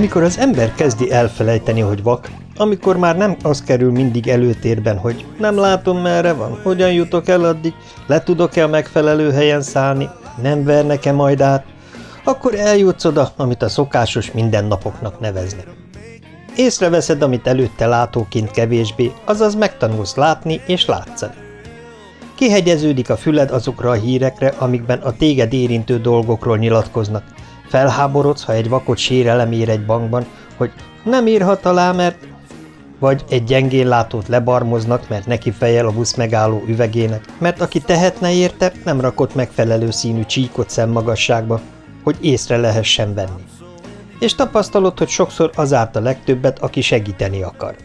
Amikor az ember kezdi elfelejteni, hogy vak, amikor már nem az kerül mindig előtérben, hogy nem látom merre van, hogyan jutok el addig, le tudok-e a megfelelő helyen szállni, nem vernek-e majd át, akkor eljutsz oda, amit a szokásos mindennapoknak neveznek. Észreveszed, amit előtte látóként kevésbé, azaz megtanulsz látni és látszani. Kihegyeződik a füled azokra a hírekre, amikben a téged érintő dolgokról nyilatkoznak. Felháborodsz, ha egy vakot sérelem ér egy bankban, hogy nem írhat alá, mert... Vagy egy gyengén látót lebarmoznak, mert neki fejel a busz megálló üvegének, mert aki tehetne érte, nem rakott megfelelő színű csíkot szemmagasságba, hogy észre lehessen venni. És tapasztalod, hogy sokszor az árt a legtöbbet, aki segíteni akar.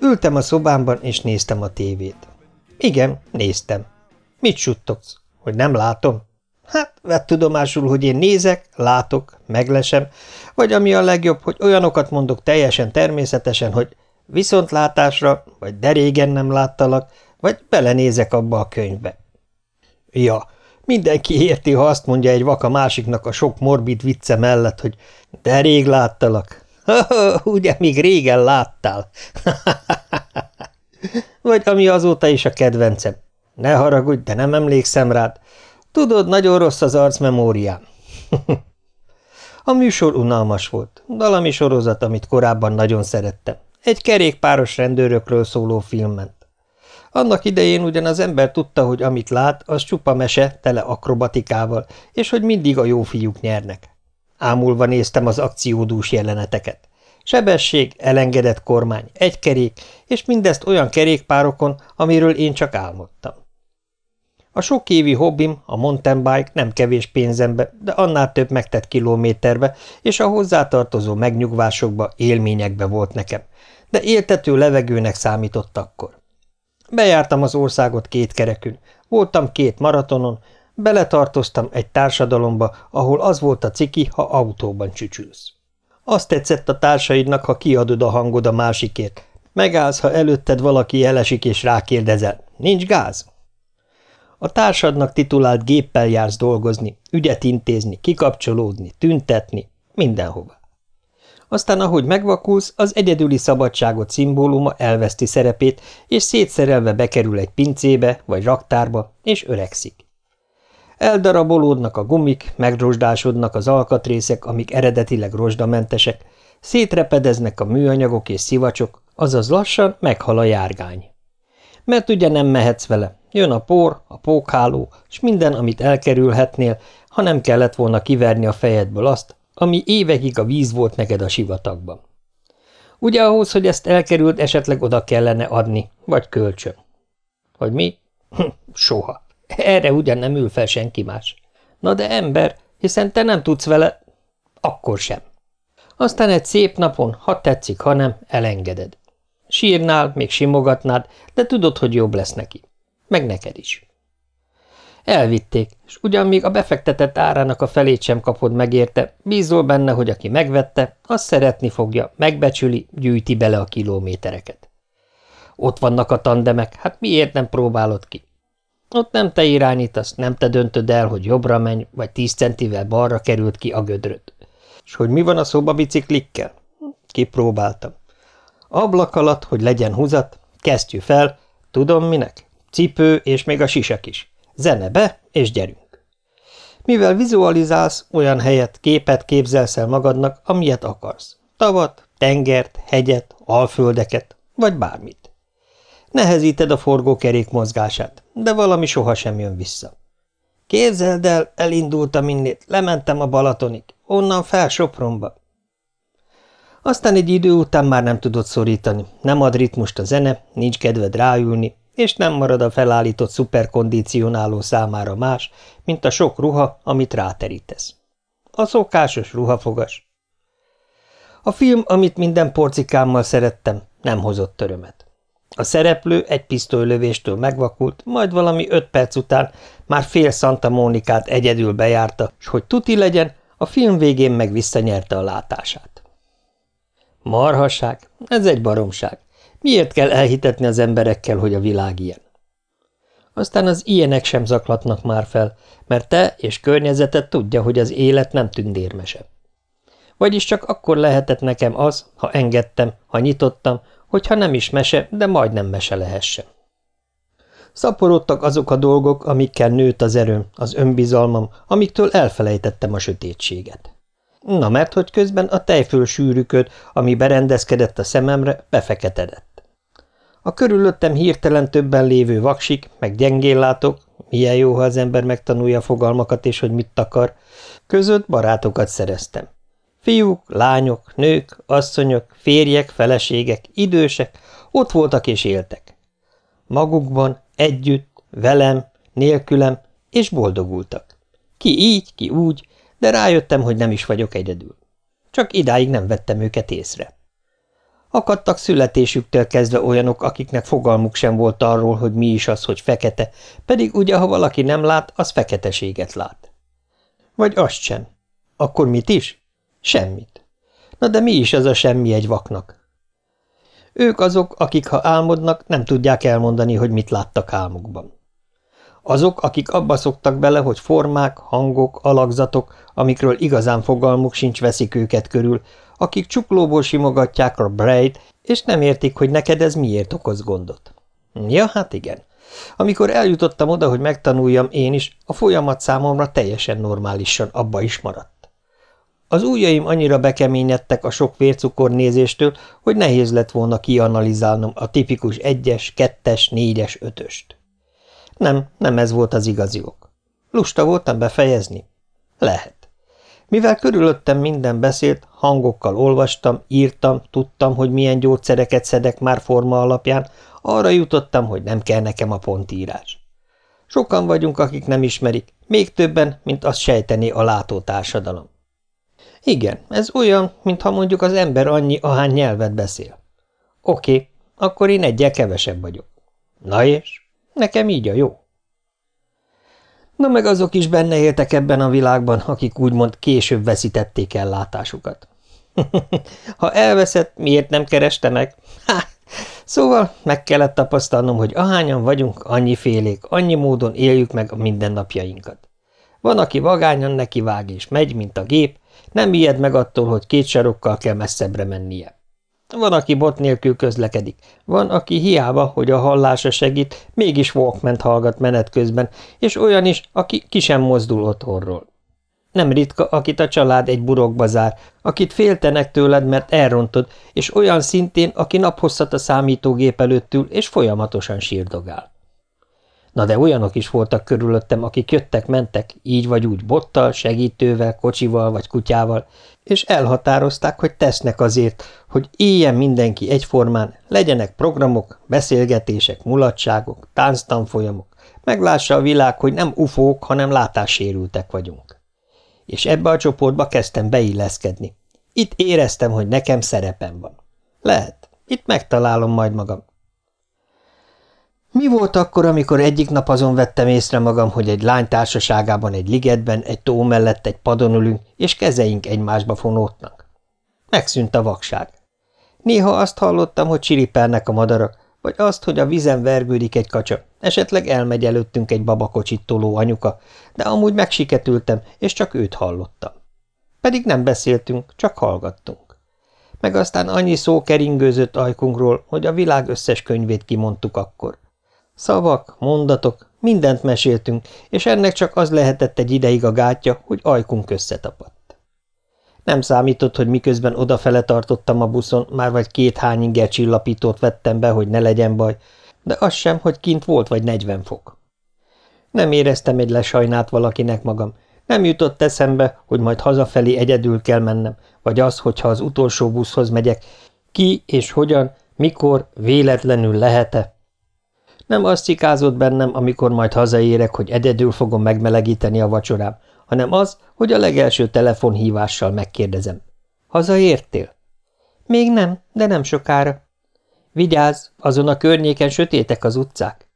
Ültem a szobámban, és néztem a tévét. Igen, néztem. Mit suttogsz? Hogy nem látom? Hát, vett tudomásul, hogy én nézek, látok, meglesem, vagy ami a legjobb, hogy olyanokat mondok teljesen természetesen, hogy viszontlátásra, vagy de régen nem láttalak, vagy belenézek abba a könyvbe. Ja, mindenki érti, ha azt mondja egy vaka másiknak a sok morbid vicce mellett, hogy de rég láttalak. Ugye, még régen láttál. Vagy ami azóta is a kedvencem. Ne haragudj, de nem emlékszem rád. Tudod, nagyon rossz az arcmemóriám. a műsor unalmas volt. Dalami sorozat, amit korábban nagyon szerettem. Egy kerékpáros rendőrökről szóló filmment. Annak idején ugyan az ember tudta, hogy amit lát, az csupa mese, tele akrobatikával, és hogy mindig a jó fiúk nyernek. Ámulva néztem az akciódús jeleneteket. Sebesség, elengedett kormány, egy kerék, és mindezt olyan kerékpárokon, amiről én csak álmodtam. A sok évi hobbim, a mountain bike nem kevés pénzembe, de annál több megtett kilométerbe, és a hozzátartozó megnyugvásokba, élményekbe volt nekem, de éltető levegőnek számított akkor. Bejártam az országot két kerekün, voltam két maratonon, beletartoztam egy társadalomba, ahol az volt a ciki, ha autóban csücsülsz. Azt tetszett a társaidnak, ha kiadod a hangod a másikért. Megállsz, ha előtted valaki elesik és rákérdezel. Nincs gáz? A társadnak titulált géppel jársz dolgozni, ügyet intézni, kikapcsolódni, tüntetni, mindenhova. Aztán, ahogy megvakulsz, az egyedüli szabadságot szimbóluma elveszti szerepét, és szétszerelve bekerül egy pincébe vagy raktárba, és öregszik. Eldarabolódnak a gumik, megrosdásodnak az alkatrészek, amik eredetileg rozsdamentesek, szétrepedeznek a műanyagok és szivacsok, azaz lassan meghal a járgány. Mert ugye nem mehetsz vele, jön a por, a pókháló, és minden, amit elkerülhetnél, ha nem kellett volna kiverni a fejedből azt, ami évekig a víz volt neked a sivatagban. Ugye ahhoz, hogy ezt elkerült, esetleg oda kellene adni, vagy kölcsön. Hogy mi? Soha. Erre ugyan nem ül fel senki más. Na de ember, hiszen te nem tudsz vele, akkor sem. Aztán egy szép napon, ha tetszik, ha nem, elengeded. Sírnál, még simogatnád, de tudod, hogy jobb lesz neki. Meg neked is. Elvitték, és ugyan még a befektetett árának a felét sem kapod megérte, bízol benne, hogy aki megvette, az szeretni fogja, megbecsüli, gyűjti bele a kilométereket. Ott vannak a tandemek, hát miért nem próbálod ki? Ott nem te irányítasz, nem te döntöd el, hogy jobbra menj, vagy tíz centivel balra került ki a gödröt. És hogy mi van a szobabiciklikkel? Kipróbáltam. Ablak alatt, hogy legyen húzat, kesztyű fel, tudom minek? Cipő és még a sisak is. Zene be, és gyerünk. Mivel vizualizálsz, olyan helyet, képet képzelsz el magadnak, amilyet akarsz. Tavat, tengert, hegyet, alföldeket, vagy bármit. Nehezíted a forgókerék mozgását, de valami sohasem jön vissza. Képzeld el, elindultam innét, lementem a Balatonig, onnan fel Sopronba. Aztán egy idő után már nem tudod szorítani, nem ad ritmust a zene, nincs kedved ráülni, és nem marad a felállított szuperkondicionáló számára más, mint a sok ruha, amit ráterítesz. A szokásos ruhafogas. A film, amit minden porcikámmal szerettem, nem hozott örömet. A szereplő egy pisztolylövéstől megvakult, majd valami öt perc után már fél Santa Mónikát egyedül bejárta, s hogy tuti legyen, a film végén meg visszanyerte a látását. Marhaság, ez egy baromság. Miért kell elhitetni az emberekkel, hogy a világ ilyen? Aztán az ilyenek sem zaklatnak már fel, mert te és környezeted tudja, hogy az élet nem tündérmese. Vagyis csak akkor lehetett nekem az, ha engedtem, ha nyitottam, hogyha nem is mese, de majdnem mese lehessen. Szaporodtak azok a dolgok, amikkel nőtt az erőm, az önbizalmam, amiktől elfelejtettem a sötétséget. Na mert hogy közben a tejföl sűrűköd, ami berendezkedett a szememre, befeketedett. A körülöttem hirtelen többen lévő vaksik, meg gyengéllátók, milyen jó, ha az ember megtanulja fogalmakat és hogy mit akar, között barátokat szereztem. Fiúk, lányok, nők, asszonyok, férjek, feleségek, idősek, ott voltak és éltek. Magukban, együtt, velem, nélkülem, és boldogultak. Ki így, ki úgy, de rájöttem, hogy nem is vagyok egyedül. Csak idáig nem vettem őket észre. Akadtak születésüktől kezdve olyanok, akiknek fogalmuk sem volt arról, hogy mi is az, hogy fekete, pedig ugye, ha valaki nem lát, az feketeséget lát. Vagy azt sem. Akkor mit is? Semmit. Na de mi is ez a semmi egy vaknak? Ők azok, akik ha álmodnak, nem tudják elmondani, hogy mit láttak álmukban. Azok, akik abba szoktak bele, hogy formák, hangok, alakzatok, amikről igazán fogalmuk sincs, veszik őket körül, akik csuklóból simogatják a braid, és nem értik, hogy neked ez miért okoz gondot. Ja, hát igen. Amikor eljutottam oda, hogy megtanuljam én is, a folyamat számomra teljesen normálisan abba is maradt. Az ujjaim annyira bekeményedtek a sok vércukornézéstől, hogy nehéz lett volna kianalizálnom a tipikus egyes, kettes, négyes, ötöst. Nem, nem ez volt az igazi ok. Lusta voltam befejezni? Lehet. Mivel körülöttem minden beszélt, hangokkal olvastam, írtam, tudtam, hogy milyen gyógyszereket szedek már forma alapján, arra jutottam, hogy nem kell nekem a pontírás. Sokan vagyunk, akik nem ismerik, még többen, mint azt sejteni a látó társadalom. Igen, ez olyan, mintha mondjuk az ember annyi, ahány nyelvet beszél. Oké, akkor én egyel kevesebb vagyok. Na és? Nekem így a jó. Na meg azok is benne éltek ebben a világban, akik úgymond később veszítették el látásukat. ha elveszett, miért nem kereste meg? Szóval meg kellett tapasztalnom, hogy ahányan vagyunk, annyi félék, annyi módon éljük meg a mindennapjainkat. Van, aki vagányan neki vág és megy, mint a gép, nem ijed meg attól, hogy két sarokkal kell messzebbre mennie. Van, aki bot nélkül közlekedik, van, aki hiába, hogy a hallása segít, mégis walkman hallgat menet közben, és olyan is, aki ki sem mozdul otthonról. Nem ritka, akit a család egy burokba zár, akit féltenek tőled, mert elrontod, és olyan szintén, aki naphosszat a számítógép előtt ül, és folyamatosan sírdogál. Na de olyanok is voltak körülöttem, akik jöttek-mentek, így vagy úgy bottal, segítővel, kocsival vagy kutyával, és elhatározták, hogy tesznek azért, hogy éljen mindenki egyformán, legyenek programok, beszélgetések, mulatságok, tánctanfolyamok, meglássa a világ, hogy nem ufók, hanem látássérültek vagyunk. És ebbe a csoportba kezdtem beilleszkedni. Itt éreztem, hogy nekem szerepem van. Lehet, itt megtalálom majd magam. Mi volt akkor, amikor egyik nap azon vettem észre magam, hogy egy lány társaságában egy ligetben, egy tó mellett egy padon ülünk, és kezeink egymásba fonódnak? Megszűnt a vakság. Néha azt hallottam, hogy csiripelnek a madarak, vagy azt, hogy a vizen vergődik egy kacsa, esetleg elmegy előttünk egy babakocsit toló anyuka, de amúgy megsiketültem, és csak őt hallottam. Pedig nem beszéltünk, csak hallgattunk. Meg aztán annyi szó keringőzött ajkunkról, hogy a világ összes könyvét kimondtuk akkor. Szavak, mondatok, mindent meséltünk, és ennek csak az lehetett egy ideig a gátja, hogy ajkunk összetapadt. Nem számított, hogy miközben odafele tartottam a buszon, már vagy két hány inger csillapítót vettem be, hogy ne legyen baj, de az sem, hogy kint volt vagy negyven fok. Nem éreztem egy lesajnát valakinek magam, nem jutott eszembe, hogy majd hazafelé egyedül kell mennem, vagy az, hogyha az utolsó buszhoz megyek, ki és hogyan, mikor, véletlenül lehet-e. Nem az cikázott bennem, amikor majd hazaérek, hogy egyedül fogom megmelegíteni a vacsorám, hanem az, hogy a legelső telefonhívással megkérdezem. Hazaértél? Még nem, de nem sokára. Vigyázz, azon a környéken sötétek az utcák.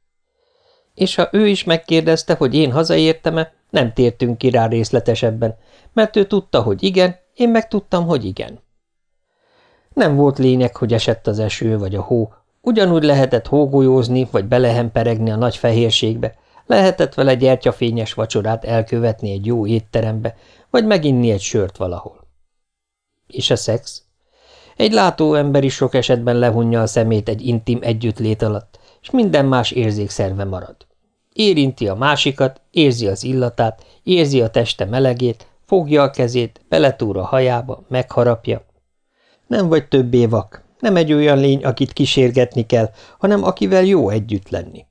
És ha ő is megkérdezte, hogy én hazaértem-e, nem tértünk ki rá részletesebben, mert ő tudta, hogy igen, én meg tudtam, hogy igen. Nem volt lényeg, hogy esett az eső vagy a hó, ugyanúgy lehetett hógolyózni vagy belehemperegni a nagy fehérségbe, lehetett vele gyertyafényes vacsorát elkövetni egy jó étterembe, vagy meginni egy sört valahol. És a szex? Egy látó ember is sok esetben lehunja a szemét egy intim együttlét alatt, és minden más érzékszerve marad. Érinti a másikat, érzi az illatát, érzi a teste melegét, fogja a kezét, beletúr a hajába, megharapja. Nem vagy többé vak, nem egy olyan lény, akit kísérgetni kell, hanem akivel jó együtt lenni.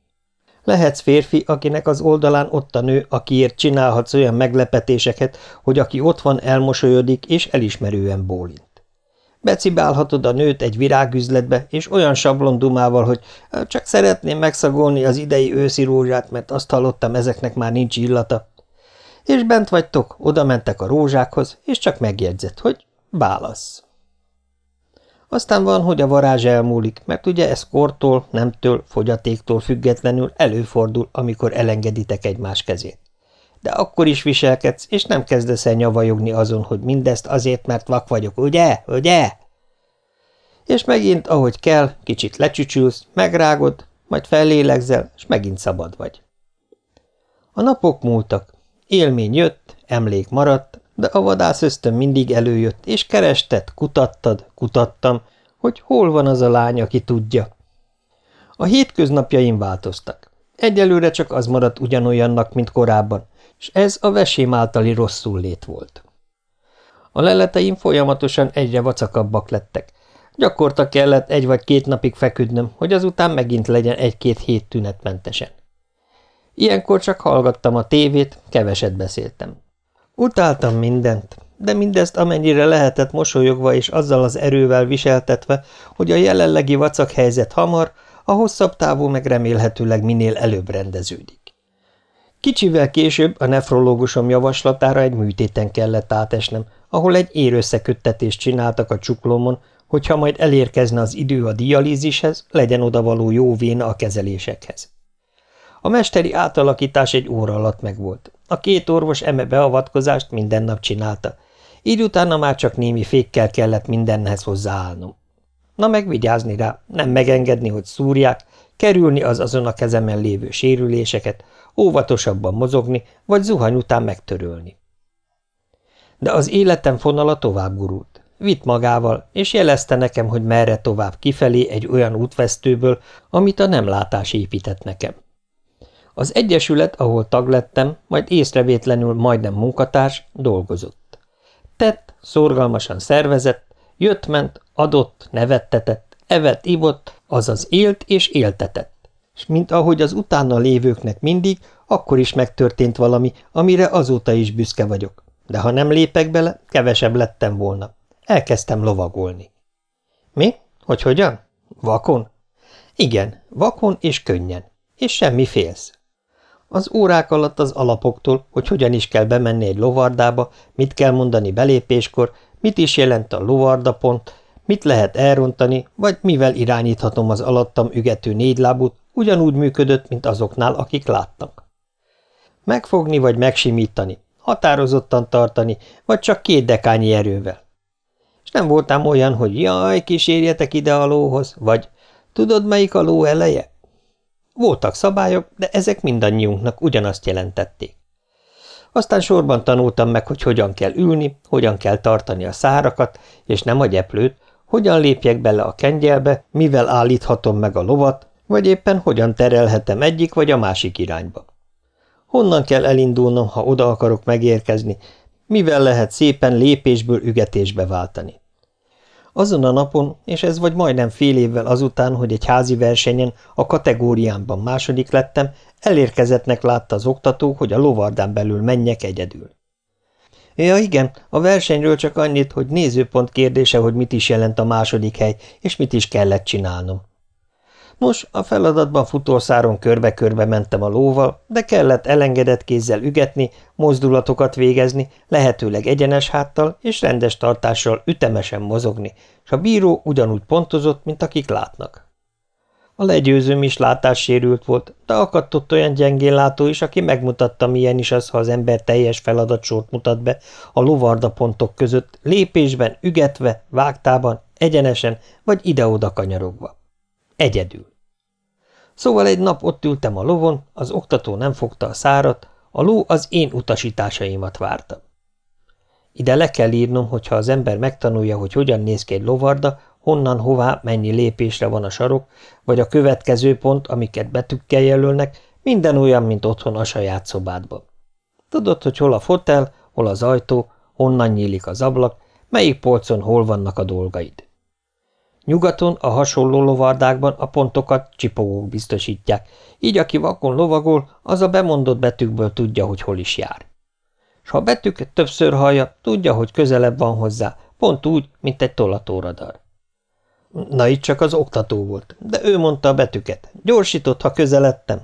Lehetsz férfi, akinek az oldalán ott a nő, akiért csinálhatsz olyan meglepetéseket, hogy aki ott van, elmosolyodik és elismerően bólint. Becibálhatod a nőt egy virágüzletbe, és olyan sablondumával, hogy csak szeretném megszagolni az idei őszi rózsát, mert azt hallottam, ezeknek már nincs illata. És bent vagytok, oda mentek a rózsákhoz, és csak megjegyzett, hogy válasz. Aztán van, hogy a varázs elmúlik, mert ugye ez kortól, nemtől, fogyatéktól függetlenül előfordul, amikor elengeditek egymás kezét. De akkor is viselkedsz, és nem kezdesz el nyavajogni azon, hogy mindezt azért, mert vak vagyok, ugye, ugye? És megint, ahogy kell, kicsit lecsücsülsz, megrágod, majd fellélegzel, és megint szabad vagy. A napok múltak, élmény jött, emlék maradt, de a vadász ösztön mindig előjött, és kerested, kutattad, kutattam, hogy hol van az a lány, aki tudja. A hétköznapjaim változtak. Egyelőre csak az maradt ugyanolyannak, mint korábban, és ez a vesém általi rosszul lét volt. A leleteim folyamatosan egyre vacakabbak lettek. Gyakorta kellett egy vagy két napig feküdnöm, hogy azután megint legyen egy-két hét tünetmentesen. Ilyenkor csak hallgattam a tévét, keveset beszéltem. Utáltam mindent, de mindezt amennyire lehetett mosolyogva és azzal az erővel viseltetve, hogy a jelenlegi vacak helyzet hamar, a hosszabb távú meg remélhetőleg minél előbb rendeződik. Kicsivel később a nefrológusom javaslatára egy műtéten kellett átesnem, ahol egy érösszeköttetést csináltak a csuklómon, hogyha majd elérkezne az idő a dialízishez, legyen odavaló jó véna a kezelésekhez. A mesteri átalakítás egy óra alatt megvolt. A két orvos eme beavatkozást minden nap csinálta. Így utána már csak némi fékkel kellett mindenhez hozzáállnom. Na meg vigyázni rá, nem megengedni, hogy szúrják, kerülni az azon a kezemen lévő sérüléseket, óvatosabban mozogni, vagy zuhany után megtörölni. De az életem fonala tovább gurult. Vitt magával, és jelezte nekem, hogy merre tovább kifelé egy olyan útvesztőből, amit a nem látás épített nekem. Az egyesület, ahol tag lettem, majd észrevétlenül majdnem munkatárs, dolgozott. Tett, szorgalmasan szervezett, jött-ment, adott, nevettetett, evett, ivott, azaz élt és éltetett. És mint ahogy az utána lévőknek mindig, akkor is megtörtént valami, amire azóta is büszke vagyok. De ha nem lépek bele, kevesebb lettem volna. Elkezdtem lovagolni. Mi? Hogy hogyan? Vakon? Igen, vakon és könnyen. És semmi félsz. Az órák alatt az alapoktól, hogy hogyan is kell bemenni egy lovardába, mit kell mondani belépéskor, mit is jelent a lovardapont, mit lehet elrontani, vagy mivel irányíthatom az alattam ügető négylábút, ugyanúgy működött, mint azoknál, akik láttak. Megfogni vagy megsimítani, határozottan tartani, vagy csak két dekányi erővel. És nem voltam olyan, hogy jaj, kísérjetek ide a lóhoz, vagy tudod, melyik a ló eleje? Voltak szabályok, de ezek mindannyiunknak ugyanazt jelentették. Aztán sorban tanultam meg, hogy hogyan kell ülni, hogyan kell tartani a szárakat, és nem a gyeplőt, hogyan lépjek bele a kengyelbe, mivel állíthatom meg a lovat, vagy éppen hogyan terelhetem egyik vagy a másik irányba. Honnan kell elindulnom, ha oda akarok megérkezni, mivel lehet szépen lépésből ügetésbe váltani. Azon a napon, és ez vagy majdnem fél évvel azután, hogy egy házi versenyen a kategóriámban második lettem, elérkezettnek látta az oktató, hogy a lovardán belül menjek egyedül. Ja igen, a versenyről csak annyit, hogy nézőpont kérdése, hogy mit is jelent a második hely, és mit is kellett csinálnom. Nos, a feladatban futószáron körbe-körbe mentem a lóval, de kellett elengedett kézzel ügetni, mozdulatokat végezni, lehetőleg egyenes háttal és rendes tartással ütemesen mozogni, és a bíró ugyanúgy pontozott, mint akik látnak. A legyőzőm is látássérült volt, de akadt ott olyan gyengén látó is, aki megmutatta, milyen is az, ha az ember teljes feladatsort mutat be a lovarda pontok között, lépésben, ügetve, vágtában, egyenesen vagy ide-oda kanyarogva. Egyedül. Szóval egy nap ott ültem a lovon, az oktató nem fogta a szárat, a ló az én utasításaimat várta. Ide le kell írnom, hogyha az ember megtanulja, hogy hogyan néz ki egy lovarda, honnan hová mennyi lépésre van a sarok, vagy a következő pont, amiket betűkkel jelölnek, minden olyan, mint otthon a saját szobádban. Tudod, hogy hol a fotel, hol az ajtó, honnan nyílik az ablak, melyik polcon hol vannak a dolgaid. Nyugaton a hasonló lovardákban a pontokat csipogók biztosítják, így aki vakon lovagol, az a bemondott betűkből tudja, hogy hol is jár. S ha betűket többször hallja, tudja, hogy közelebb van hozzá, pont úgy, mint egy tolatóradar. Na itt csak az oktató volt, de ő mondta a betűket. Gyorsított, ha közeledtem.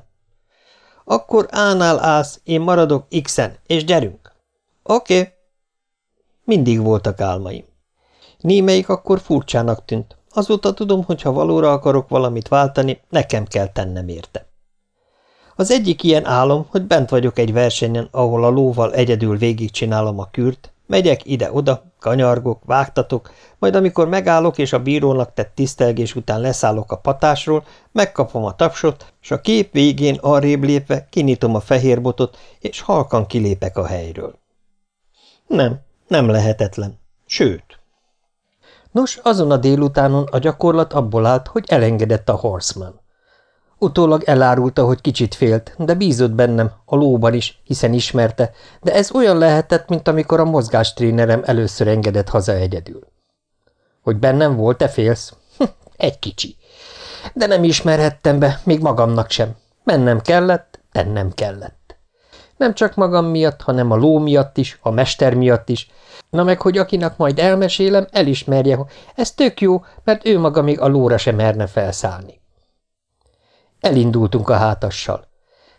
Akkor ánál állsz, én maradok X-en, és gyerünk. Oké. Okay. Mindig voltak álmaim. Némelyik akkor furcsának tűnt. Azóta tudom, hogy ha valóra akarok valamit váltani, nekem kell tennem érte. Az egyik ilyen álom, hogy bent vagyok egy versenyen, ahol a lóval egyedül végigcsinálom a kürt, megyek ide-oda, kanyargok, vágtatok, majd amikor megállok és a bírónak tett tisztelgés után leszállok a patásról, megkapom a tapsot, és a kép végén arrébb lépve kinyitom a fehér botot, és halkan kilépek a helyről. Nem, nem lehetetlen. Sőt. Nos, azon a délutánon a gyakorlat abból állt, hogy elengedett a horseman. Utólag elárulta, hogy kicsit félt, de bízott bennem, a lóban is, hiszen ismerte, de ez olyan lehetett, mint amikor a mozgástrénerem először engedett haza egyedül. Hogy bennem volt, te félsz? Hm, egy kicsi. De nem ismerhettem be, még magamnak sem. Mennem kellett, tennem kellett. Nem csak magam miatt, hanem a ló miatt is, a mester miatt is. Na meg, hogy akinek majd elmesélem, elismerje, hogy ez tök jó, mert ő maga még a lóra sem merne felszállni. Elindultunk a hátassal.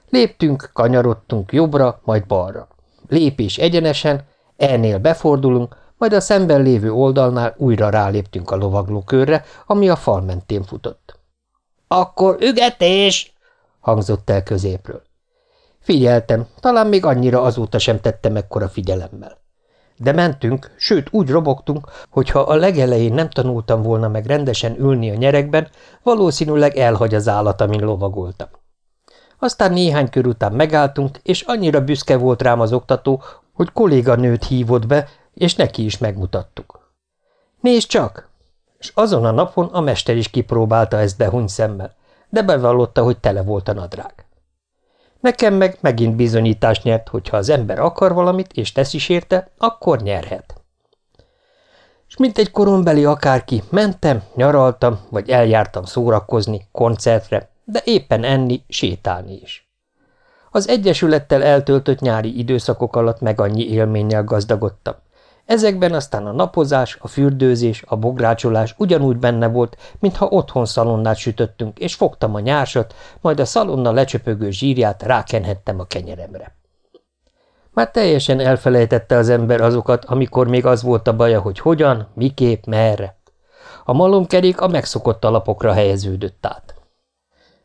Léptünk, kanyarodtunk jobbra, majd balra. Lépés egyenesen, ennél befordulunk, majd a szemben lévő oldalnál újra ráléptünk a lovaglókörre, ami a fal mentén futott. – Akkor ügetés! – hangzott el középről. Figyeltem, talán még annyira azóta sem tettem ekkora figyelemmel. De mentünk, sőt úgy robogtunk, hogy ha a legelején nem tanultam volna meg rendesen ülni a nyerekben, valószínűleg elhagy az állat, amin lovagoltam. Aztán néhány kör után megálltunk, és annyira büszke volt rám az oktató, hogy kolléganőt hívott be, és neki is megmutattuk. Nézd csak! És azon a napon a mester is kipróbálta ezt behuny szemmel, de bevallotta, hogy tele volt a nadrág. Nekem meg megint bizonyítás nyert, hogy ha az ember akar valamit, és tesz is érte, akkor nyerhet. És mint egy korombeli akárki, mentem, nyaraltam, vagy eljártam szórakozni, koncertre, de éppen enni, sétálni is. Az Egyesülettel eltöltött nyári időszakok alatt meg annyi élménnyel gazdagodtam, Ezekben aztán a napozás, a fürdőzés, a bográcsolás ugyanúgy benne volt, mintha otthon szalonnát sütöttünk, és fogtam a nyársat, majd a szalonna lecsöpögő zsírját rákenhettem a kenyeremre. Már teljesen elfelejtette az ember azokat, amikor még az volt a baja, hogy hogyan, miképp, merre. A malomkerék a megszokott alapokra helyeződött át.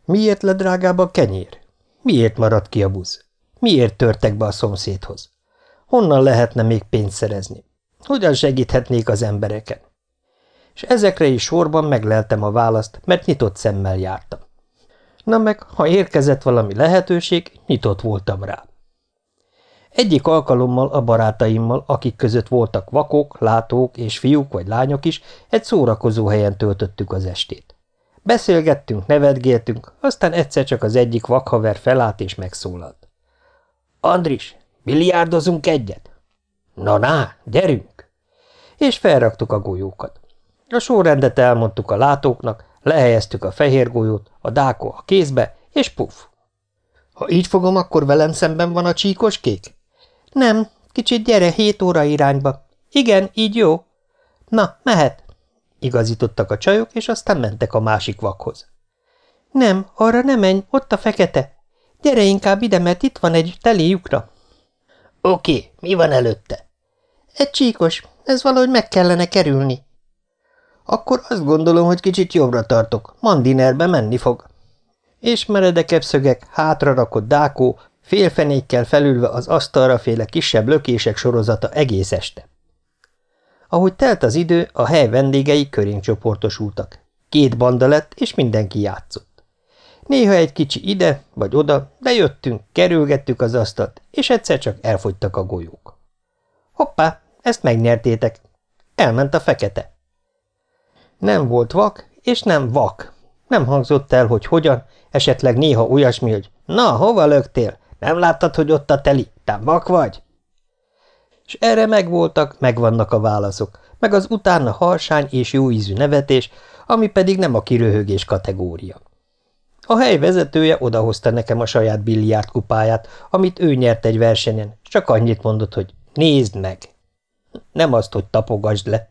Miért le drágább a kenyér? Miért maradt ki a busz? Miért törtek be a szomszédhoz? Honnan lehetne még pénzt szerezni? Hogyan segíthetnék az embereken? És ezekre is sorban megleltem a választ, mert nyitott szemmel jártam. Na meg, ha érkezett valami lehetőség, nyitott voltam rá. Egyik alkalommal a barátaimmal, akik között voltak vakok, látók és fiúk vagy lányok is, egy szórakozó helyen töltöttük az estét. Beszélgettünk, nevetgéltünk, aztán egyszer csak az egyik vakhaver felállt és megszólalt. – Andris, biliárdozunk egyet? – Na, na, gyerünk! és felraktuk a golyókat. A sorrendet elmondtuk a látóknak, lehelyeztük a fehér golyót, a dáko a kézbe, és puf. Ha így fogom, akkor velem szemben van a csíkos kék? Nem, kicsit gyere hét óra irányba. Igen, így jó. Na, mehet. Igazítottak a csajok, és aztán mentek a másik vakhoz. Nem, arra nem menj, ott a fekete. Gyere inkább ide, mert itt van egy teli lyukra. Oké, mi van előtte? Egy csíkos, ez valahogy meg kellene kerülni. Akkor azt gondolom, hogy kicsit jobbra tartok. Mandinerbe menni fog. És meredekebb szögek, hátra rakott dákó, félfenékkel felülve az asztalra féle kisebb lökések sorozata egész este. Ahogy telt az idő, a hely vendégei körénk csoportosultak. Két banda lett, és mindenki játszott. Néha egy kicsi ide vagy oda, de jöttünk, kerülgettük az asztalt, és egyszer csak elfogytak a golyók. Hoppá, ezt megnyertétek. Elment a fekete. Nem volt vak, és nem vak. Nem hangzott el, hogy hogyan, esetleg néha olyasmi, hogy na, hova lögtél? Nem láttad, hogy ott a teli? Te vak vagy? És erre megvoltak, megvannak a válaszok, meg az utána harsány és jóízű nevetés, ami pedig nem a kiröhögés kategória. A hely vezetője odahozta nekem a saját billiárd kupáját, amit ő nyert egy versenyen, csak annyit mondott, hogy nézd meg. Nem azt, hogy tapogasd le.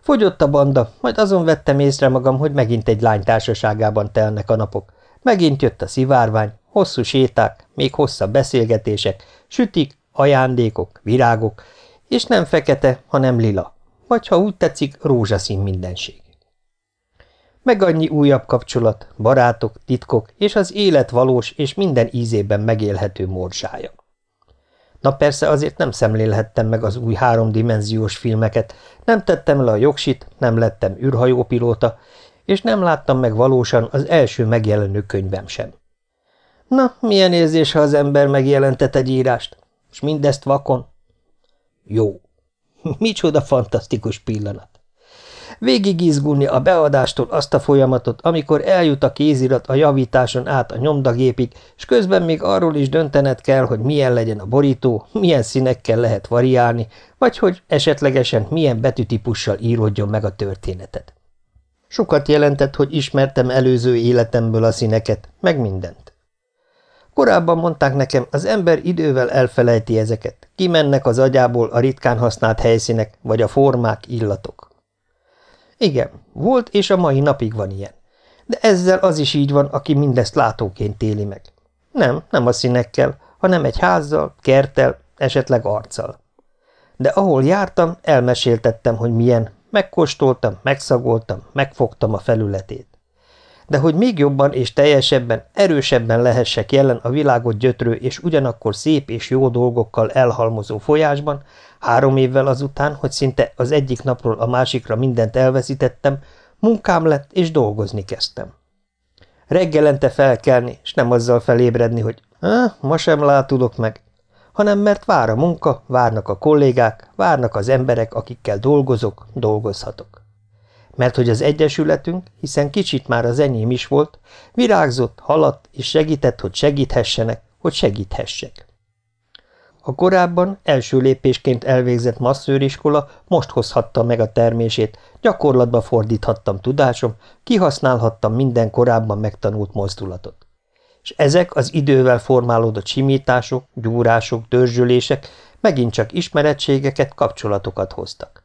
Fogyott a banda, majd azon vettem észre magam, hogy megint egy lány társaságában telnek a napok. Megint jött a szivárvány, hosszú séták, még hosszabb beszélgetések, sütik, ajándékok, virágok, és nem fekete, hanem lila, vagy ha úgy tetszik, rózsaszín mindenség. Meg annyi újabb kapcsolat, barátok, titkok és az élet valós és minden ízében megélhető morzsája. Na persze azért nem szemlélhettem meg az új háromdimenziós filmeket, nem tettem le a jogsit, nem lettem űrhajópilóta, és nem láttam meg valósan az első megjelenő könyvem sem. Na, milyen érzés, ha az ember megjelentet egy írást, és mindezt vakon? Jó. Micsoda fantasztikus pillanat. Végig izgulni a beadástól azt a folyamatot, amikor eljut a kézirat a javításon át a nyomdagépig, és közben még arról is döntened kell, hogy milyen legyen a borító, milyen színekkel lehet variálni, vagy hogy esetlegesen milyen betűtípussal íródjon meg a történeted. Sokat jelentett, hogy ismertem előző életemből a színeket, meg mindent. Korábban mondták nekem, az ember idővel elfelejti ezeket, kimennek az agyából a ritkán használt helyszínek, vagy a formák, illatok. Igen, volt, és a mai napig van ilyen. De ezzel az is így van, aki mindezt látóként éli meg. Nem, nem a színekkel, hanem egy házzal, kerttel, esetleg arccal. De ahol jártam, elmeséltettem, hogy milyen, megkóstoltam, megszagoltam, megfogtam a felületét de hogy még jobban és teljesebben, erősebben lehessek jelen a világot gyötrő és ugyanakkor szép és jó dolgokkal elhalmozó folyásban, három évvel azután, hogy szinte az egyik napról a másikra mindent elveszítettem, munkám lett és dolgozni kezdtem. Reggelente felkelni, és nem azzal felébredni, hogy ma sem látulok meg, hanem mert vár a munka, várnak a kollégák, várnak az emberek, akikkel dolgozok, dolgozhatok mert hogy az egyesületünk, hiszen kicsit már az enyém is volt, virágzott, haladt és segített, hogy segíthessenek, hogy segíthessek. A korábban első lépésként elvégzett masszőriskola most hozhatta meg a termését, gyakorlatba fordíthattam tudásom, kihasználhattam minden korábban megtanult mozdulatot. És ezek az idővel formálódott simítások, gyúrások, dörzsölések megint csak ismerettségeket, kapcsolatokat hoztak.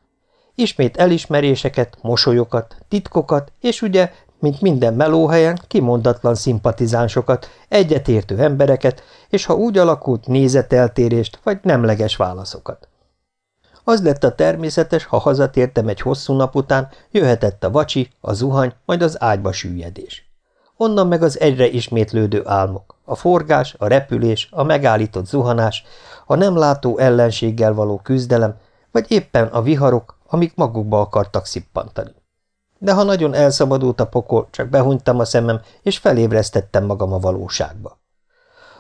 Ismét elismeréseket, mosolyokat, titkokat, és ugye, mint minden melóhelyen, kimondatlan szimpatizánsokat, egyetértő embereket, és ha úgy alakult, nézeteltérést vagy nemleges válaszokat. Az lett a természetes, ha hazatértem egy hosszú nap után, jöhetett a vacsi, a zuhany, majd az ágyba süllyedés. Onnan meg az egyre ismétlődő álmok, a forgás, a repülés, a megállított zuhanás, a nem látó ellenséggel való küzdelem, vagy éppen a viharok, amik magukba akartak szippantani. De ha nagyon elszabadult a pokol, csak behunytam a szemem, és felébresztettem magam a valóságba.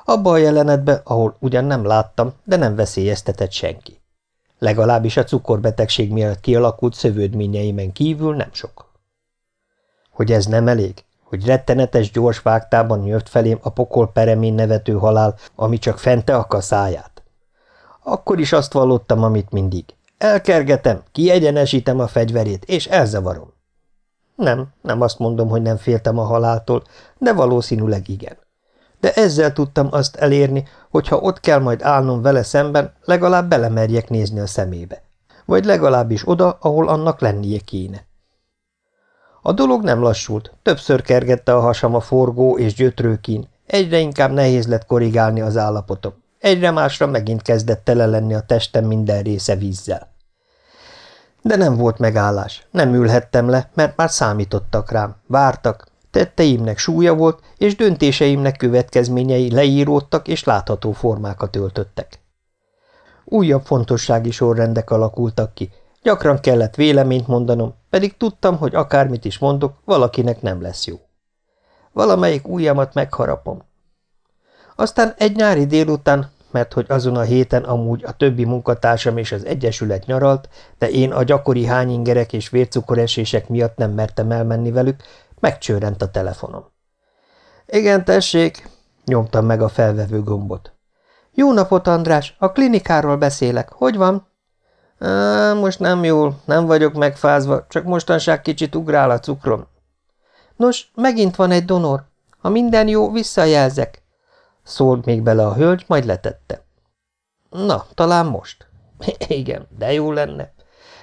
Abba a jelenetbe, ahol ugyan nem láttam, de nem veszélyeztetett senki. Legalábbis a cukorbetegség miatt kialakult szövődményeimen kívül nem sok. Hogy ez nem elég? Hogy rettenetes gyors vágtában jött felém a pokol peremén nevető halál, ami csak fente a száját. Akkor is azt vallottam, amit mindig. Elkergetem, kiegyenesítem a fegyverét, és elzavarom. Nem, nem azt mondom, hogy nem féltem a haláltól, de valószínűleg igen. De ezzel tudtam azt elérni, hogy ha ott kell majd állnom vele szemben, legalább belemerjek nézni a szemébe. Vagy legalábbis oda, ahol annak lennie kéne. A dolog nem lassult, többször kergette a hasam a forgó és gyötrőkín, egyre inkább nehéz lett korrigálni az állapotom. Egyre másra megint kezdett tele lenni a testem minden része vízzel. De nem volt megállás, nem ülhettem le, mert már számítottak rám, vártak, tetteimnek súlya volt, és döntéseimnek következményei leíródtak és látható formákat öltöttek. Újabb fontossági sorrendek alakultak ki, gyakran kellett véleményt mondanom, pedig tudtam, hogy akármit is mondok, valakinek nem lesz jó. Valamelyik ujjamat megharapom. Aztán egy nyári délután mert hogy azon a héten amúgy a többi munkatársam és az Egyesület nyaralt, de én a gyakori hányingerek és vércukoresések miatt nem mertem elmenni velük, megcsőrent a telefonom. – Igen, tessék! – nyomtam meg a felvevő gombot. – Jó napot, András! A klinikáról beszélek. Hogy van? – Most nem jól, nem vagyok megfázva, csak mostanság kicsit ugrál a cukrom. – Nos, megint van egy donor. Ha minden jó, visszajelzek. Szólt még bele a hölgy, majd letette. Na, talán most. Igen, de jó lenne.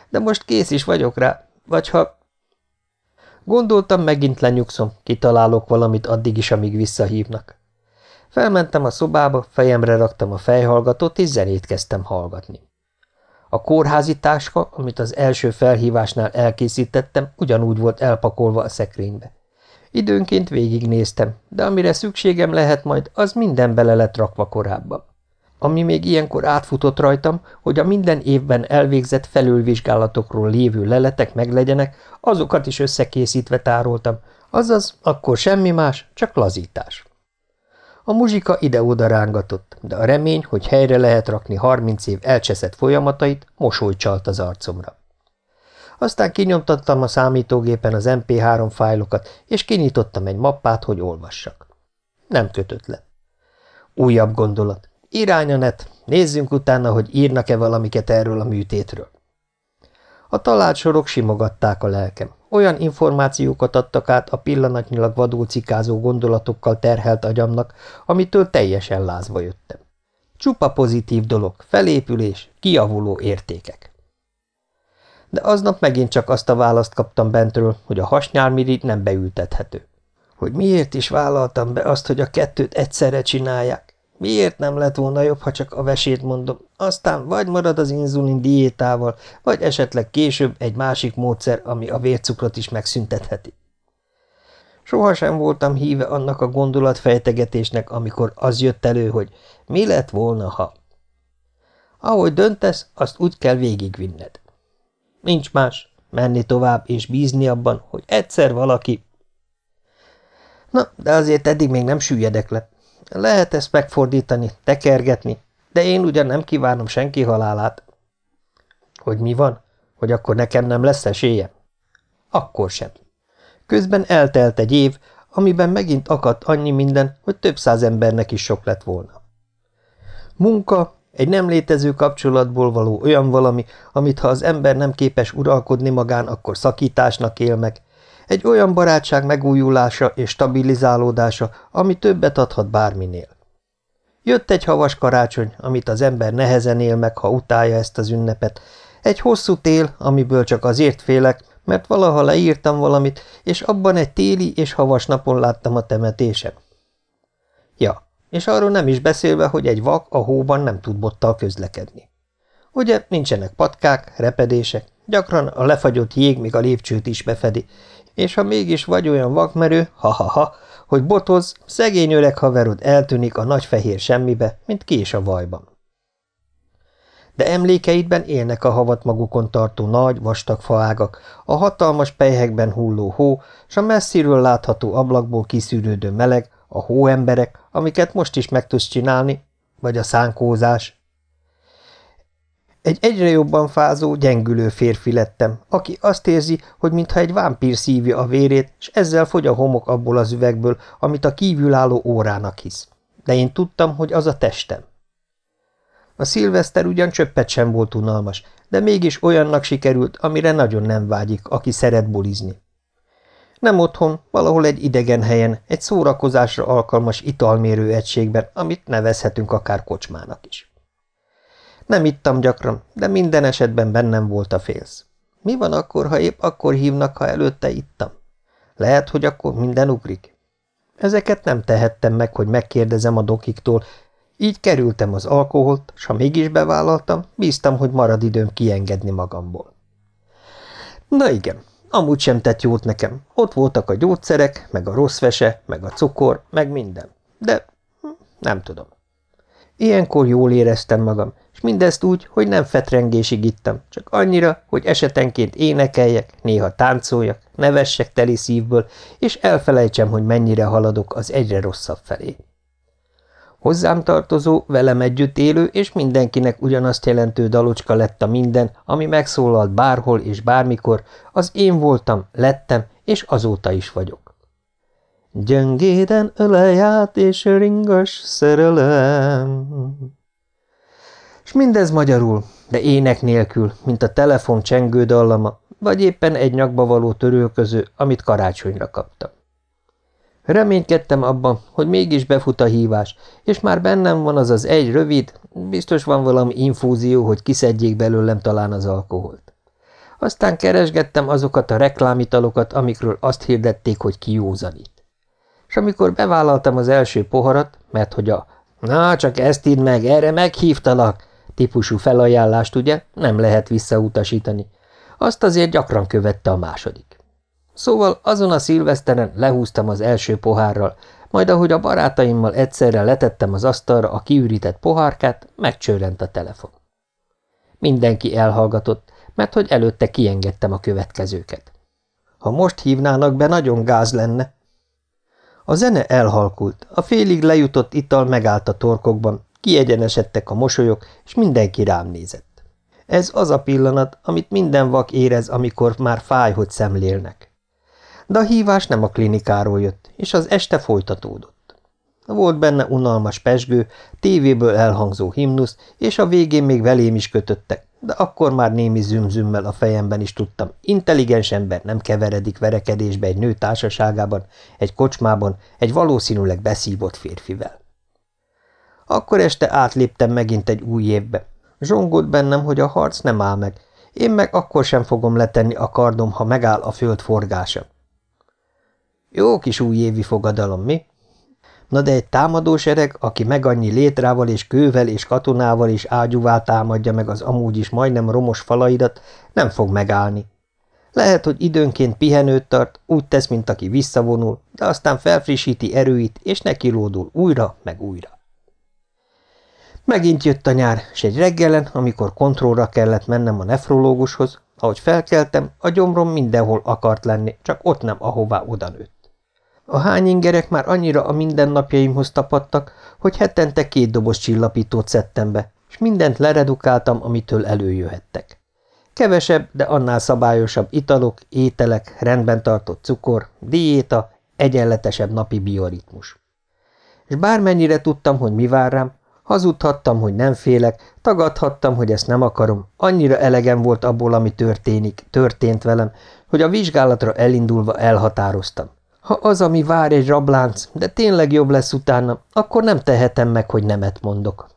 De most kész is vagyok rá, vagy ha... Gondoltam, megint lenyugszom, kitalálok valamit addig is, amíg visszahívnak. Felmentem a szobába, fejemre raktam a fejhallgatót, és zenét kezdtem hallgatni. A kórházi táska, amit az első felhívásnál elkészítettem, ugyanúgy volt elpakolva a szekrénybe. Időnként végignéztem, de amire szükségem lehet majd, az minden bele lett rakva korábban. Ami még ilyenkor átfutott rajtam, hogy a minden évben elvégzett felülvizsgálatokról lévő leletek meglegyenek, azokat is összekészítve tároltam, azaz akkor semmi más, csak lazítás. A muzsika ide-oda rángatott, de a remény, hogy helyre lehet rakni harminc év elcseszett folyamatait, mosoly csalt az arcomra. Aztán kinyomtattam a számítógépen az MP3 fájlokat, és kinyitottam egy mappát, hogy olvassak. Nem kötött le. Újabb gondolat. Irány a net. Nézzünk utána, hogy írnak-e valamiket erről a műtétről. A talált sorok simogatták a lelkem. Olyan információkat adtak át a pillanatnyilag vadul cikázó gondolatokkal terhelt agyamnak, amitől teljesen lázba jöttem. Csupa pozitív dolog, felépülés, kiavuló értékek de aznap megint csak azt a választ kaptam bentről, hogy a hasnyálmiri nem beültethető. Hogy miért is vállaltam be azt, hogy a kettőt egyszerre csinálják? Miért nem lett volna jobb, ha csak a vesét mondom? Aztán vagy marad az inzulin diétával, vagy esetleg később egy másik módszer, ami a vércukrot is megszüntetheti. Sohasem voltam híve annak a gondolatfejtegetésnek, amikor az jött elő, hogy mi lett volna, ha. Ahogy döntesz, azt úgy kell végigvinned. Nincs más. Menni tovább és bízni abban, hogy egyszer valaki... Na, de azért eddig még nem süllyedek le. Lehet ezt megfordítani, tekergetni, de én ugyan nem kívánom senki halálát. Hogy mi van? Hogy akkor nekem nem lesz esélye? Akkor sem. Közben eltelt egy év, amiben megint akadt annyi minden, hogy több száz embernek is sok lett volna. Munka, egy nem létező kapcsolatból való olyan valami, amit ha az ember nem képes uralkodni magán, akkor szakításnak él meg. Egy olyan barátság megújulása és stabilizálódása, ami többet adhat bárminél. Jött egy havas karácsony, amit az ember nehezen él meg, ha utálja ezt az ünnepet. Egy hosszú tél, amiből csak azért félek, mert valaha leírtam valamit, és abban egy téli és havas napon láttam a temetésem. Ja, és arról nem is beszélve, hogy egy vak a hóban nem tud bottal közlekedni. Ugye nincsenek patkák, repedések, gyakran a lefagyott jég még a lépcsőt is befedi, és ha mégis vagy olyan vakmerő, ha-ha-ha, hogy botoz, szegény öreg haverod eltűnik a nagy fehér semmibe, mint kés a vajban. De emlékeidben élnek a havat magukon tartó nagy, vastag faágak, a hatalmas pejhekben hulló hó, s a messziről látható ablakból kiszűrődő meleg, a hóemberek, amiket most is meg tudsz csinálni, vagy a szánkózás. Egy egyre jobban fázó, gyengülő férfi lettem, aki azt érzi, hogy mintha egy vámpír szívja a vérét, és ezzel fogy a homok abból az üvegből, amit a kívülálló órának hisz. De én tudtam, hogy az a testem. A szilveszter ugyan csöppet sem volt unalmas, de mégis olyannak sikerült, amire nagyon nem vágyik, aki szeret bulizni. Nem otthon, valahol egy idegen helyen, egy szórakozásra alkalmas italmérő egységben, amit nevezhetünk akár kocsmának is. Nem ittam gyakran, de minden esetben bennem volt a félsz. Mi van akkor, ha épp akkor hívnak, ha előtte ittam? Lehet, hogy akkor minden ugrik. Ezeket nem tehettem meg, hogy megkérdezem a dokiktól, így kerültem az alkoholt, s ha mégis bevállaltam, bíztam, hogy marad időm kiengedni magamból. Na igen, amúgy sem tett jót nekem. Ott voltak a gyógyszerek, meg a rossz vese, meg a cukor, meg minden. De hm, nem tudom. Ilyenkor jól éreztem magam, és mindezt úgy, hogy nem fetrengésig ittam, csak annyira, hogy esetenként énekeljek, néha táncoljak, nevessek teli szívből, és elfelejtsem, hogy mennyire haladok az egyre rosszabb felé. Hozzám tartozó, velem együtt élő és mindenkinek ugyanazt jelentő dalocska lett a minden, ami megszólalt bárhol és bármikor, az én voltam, lettem, és azóta is vagyok. Gyöngéden öleját és ringas szerelem. S mindez magyarul, de ének nélkül, mint a telefon csengő dallama, vagy éppen egy nyakba való törülköző, amit karácsonyra kaptam. Reménykedtem abban, hogy mégis befut a hívás, és már bennem van az az egy rövid, biztos van valami infúzió, hogy kiszedjék belőlem talán az alkoholt. Aztán keresgettem azokat a reklámitalokat, amikről azt hirdették, hogy kiózanít. És amikor bevállaltam az első poharat, mert hogy a na, csak ezt írd meg, erre meghívtalak típusú felajánlást ugye nem lehet visszautasítani, azt azért gyakran követte a második. Szóval azon a szilveszteren lehúztam az első pohárral, majd ahogy a barátaimmal egyszerre letettem az asztalra a kiürített pohárkát, megcsörrent a telefon. Mindenki elhallgatott, mert hogy előtte kiengedtem a következőket. Ha most hívnának be, nagyon gáz lenne. A zene elhalkult, a félig lejutott ital megállt a torkokban, kiegyenesedtek a mosolyok, és mindenki rám nézett. Ez az a pillanat, amit minden vak érez, amikor már fáj, hogy szemlélnek. De a hívás nem a klinikáról jött, és az este folytatódott. Volt benne unalmas pesgő, tévéből elhangzó himnusz, és a végén még velém is kötöttek, de akkor már némi zümzümmel a fejemben is tudtam, intelligens ember nem keveredik verekedésbe egy nő társaságában, egy kocsmában, egy valószínűleg beszívott férfivel. Akkor este átléptem megint egy új évbe. Zsongott bennem, hogy a harc nem áll meg, én meg akkor sem fogom letenni a kardom, ha megáll a föld forgása. Jó kis újévi fogadalom, mi? Na de egy támadósereg, aki meg annyi létrával és kővel és katonával és ágyúvál támadja meg az amúgy is majdnem romos falaidat, nem fog megállni. Lehet, hogy időnként pihenőt tart, úgy tesz, mint aki visszavonul, de aztán felfrissíti erőit, és neki lódul újra meg újra. Megint jött a nyár, és egy reggelen, amikor kontrollra kellett mennem a nefrológushoz, ahogy felkeltem, a gyomrom mindenhol akart lenni, csak ott nem, ahová odanőtt. A hányingerek már annyira a mindennapjaimhoz tapadtak, hogy hetente két doboz csillapítót szedtem be, és mindent leredukáltam, amitől előjöhettek. Kevesebb, de annál szabályosabb italok, ételek, rendben tartott cukor, diéta, egyenletesebb napi bioritmus. És bármennyire tudtam, hogy mi vár rám, hazudhattam, hogy nem félek, tagadhattam, hogy ezt nem akarom, annyira elegem volt abból, ami történik, történt velem, hogy a vizsgálatra elindulva elhatároztam. Ha az, ami vár egy rablánc, de tényleg jobb lesz utána, akkor nem tehetem meg, hogy nemet mondok.